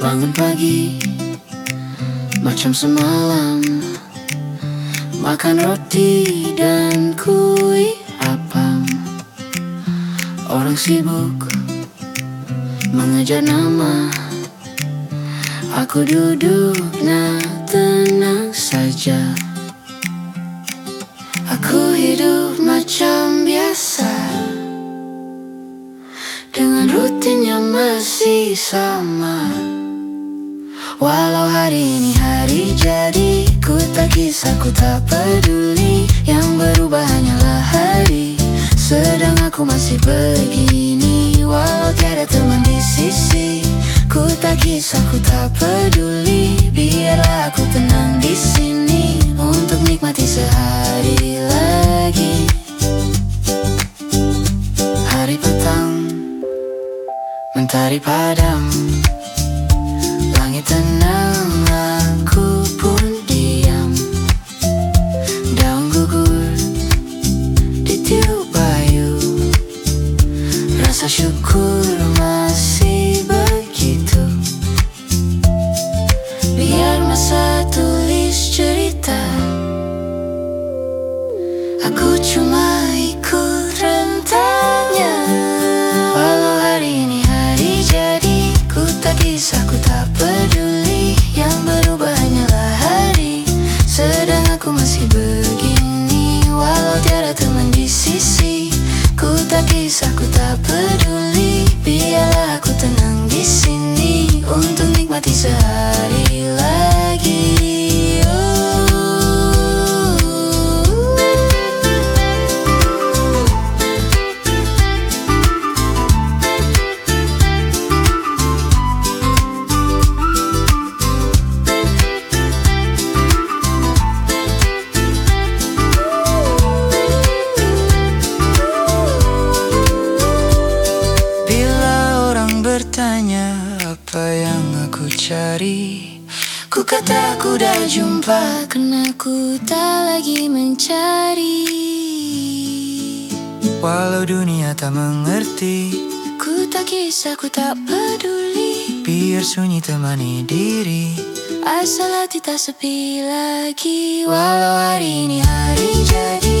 Bangun pagi Macam semalam. Makan roti dan kue apam. Orang sibuk Mengejar nama. Aku duduk nah tenang saja. Aku hidup macam biasa. Dengan rutin yang masih sama Walau hari ini hari jadi Ku tak kisah, ku tak peduli. Yang berubah hanyalah hari Sedang aku masih begini. Walau tiada teman di sisi Ku tak kisah, ku tak peduli. Biarlah aku tenang di sini Untuk nikmati sehari lagi. Hari petang Mentari padam Tenang, aku pun diam. Daun gugur, ditiup bayu. Rasa syukur masih begitu. Biar masa tulis cerita. Aku cuma ikut rentangnya Walau hari ini hari jadi Ku tak kisah, ku tak aku cari Ku kata aku dah jumpa Karena ku tak lagi mencari. Walau dunia tak mengerti Ku tak kisah, ku tak peduli. Biar sunyi temani diri Asal hati tak sepi lagi. Walau hari ini hari jadi